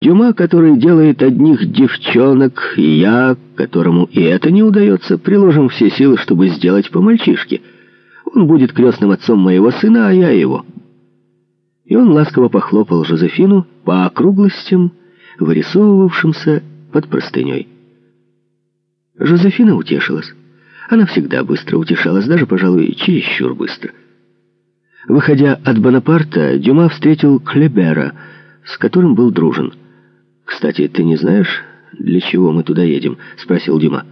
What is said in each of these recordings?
Дюма, который делает одних девчонок, и я, которому и это не удается, приложим все силы, чтобы сделать по мальчишке. Он будет крестным отцом моего сына, а я его». И он ласково похлопал Жозефину по округлостям, вырисовывавшимся под простыней. Жозефина утешилась. Она всегда быстро утешалась, даже, пожалуй, чересчур быстро. Выходя от Бонапарта, Дюма встретил Клебера, с которым был дружен. «Кстати, ты не знаешь, для чего мы туда едем?» — спросил Дюма.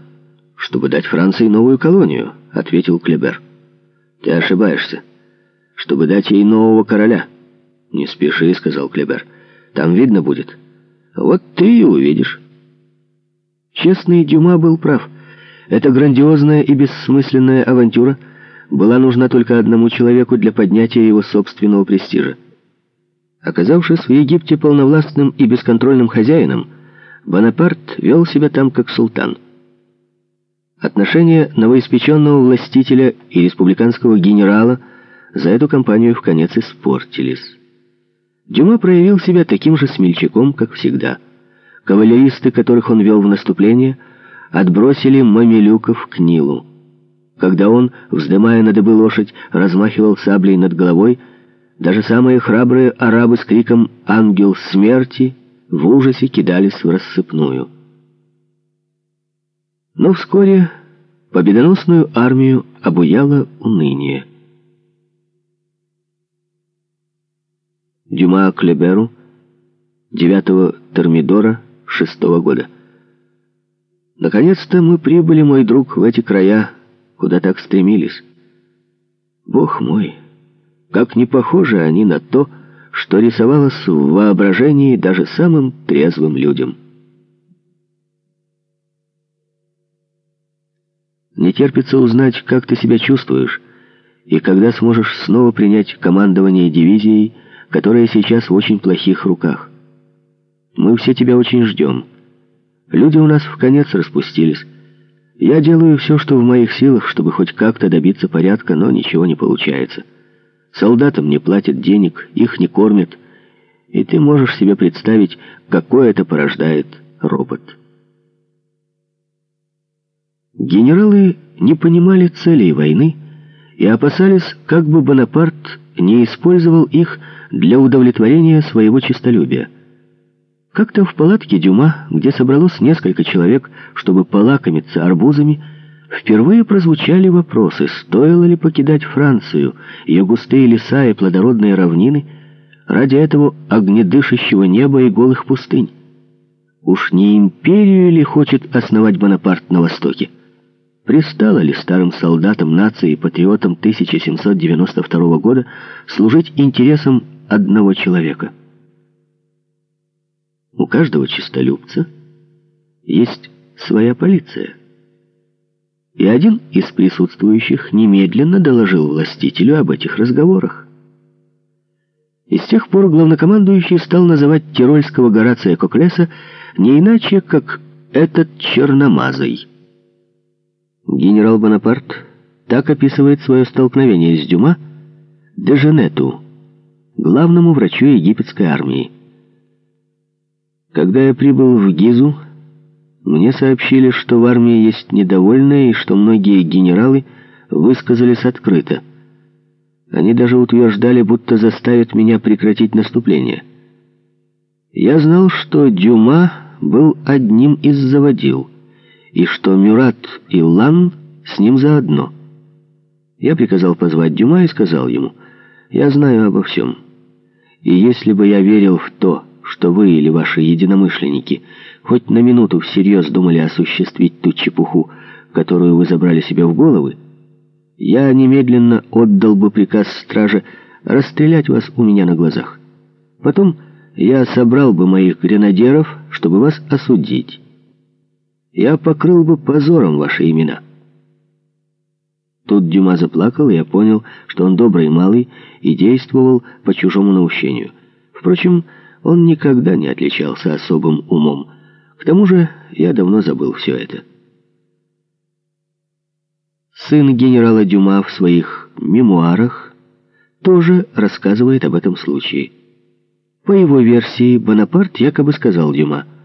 «Чтобы дать Франции новую колонию», — ответил Клебер. «Ты ошибаешься. Чтобы дать ей нового короля». «Не спеши», — сказал Клебер. «Там видно будет». «Вот ты и увидишь». Честный Дюма был прав. Эта грандиозная и бессмысленная авантюра была нужна только одному человеку для поднятия его собственного престижа. Оказавшись в Египте полновластным и бесконтрольным хозяином, Бонапарт вел себя там как султан. Отношения новоиспеченного властителя и республиканского генерала за эту кампанию в конец испортились. Дюма проявил себя таким же смельчаком, как всегда – Кавалеристы, которых он вел в наступление, отбросили мамилюков к Нилу. Когда он, вздымая на дыбы лошадь, размахивал саблей над головой, даже самые храбрые арабы с криком «Ангел смерти!» в ужасе кидались в рассыпную. Но вскоре победоносную армию обуяло уныние. Дюма Клеберу, 9 Термидора, шестого года. Наконец-то мы прибыли, мой друг, в эти края, куда так стремились. Бог мой, как не похожи они на то, что рисовалось в воображении даже самым трезвым людям. Не терпится узнать, как ты себя чувствуешь, и когда сможешь снова принять командование дивизией, которая сейчас в очень плохих руках. Мы все тебя очень ждем. Люди у нас в конец распустились. Я делаю все, что в моих силах, чтобы хоть как-то добиться порядка, но ничего не получается. Солдатам не платят денег, их не кормят. И ты можешь себе представить, какой это порождает робот. Генералы не понимали целей войны и опасались, как бы Бонапарт не использовал их для удовлетворения своего честолюбия. Как-то в палатке Дюма, где собралось несколько человек, чтобы полакомиться арбузами, впервые прозвучали вопросы, стоило ли покидать Францию, ее густые леса и плодородные равнины, ради этого огнедышащего неба и голых пустынь. Уж не империю ли хочет основать Бонапарт на Востоке? Пристало ли старым солдатам нации и патриотам 1792 года служить интересам одного человека? У каждого чистолюбца есть своя полиция. И один из присутствующих немедленно доложил властителю об этих разговорах. И с тех пор главнокомандующий стал называть тирольского Горация Коклеса не иначе, как «этот черномазый». Генерал Бонапарт так описывает свое столкновение с Дюма Деженету, главному врачу египетской армии. Когда я прибыл в Гизу, мне сообщили, что в армии есть недовольные и что многие генералы высказались открыто. Они даже утверждали, будто заставят меня прекратить наступление. Я знал, что Дюма был одним из заводил, и что Мюрат и Лан с ним заодно. Я приказал позвать Дюма и сказал ему, «Я знаю обо всем. И если бы я верил в то, что вы или ваши единомышленники хоть на минуту всерьез думали осуществить ту чепуху, которую вы забрали себе в головы, я немедленно отдал бы приказ страже расстрелять вас у меня на глазах. Потом я собрал бы моих гренадеров, чтобы вас осудить. Я покрыл бы позором ваши имена». Тут Дюма заплакал, и я понял, что он добрый малый и действовал по чужому наущению. Впрочем, он никогда не отличался особым умом. К тому же я давно забыл все это. Сын генерала Дюма в своих мемуарах тоже рассказывает об этом случае. По его версии, Бонапарт якобы сказал Дюма –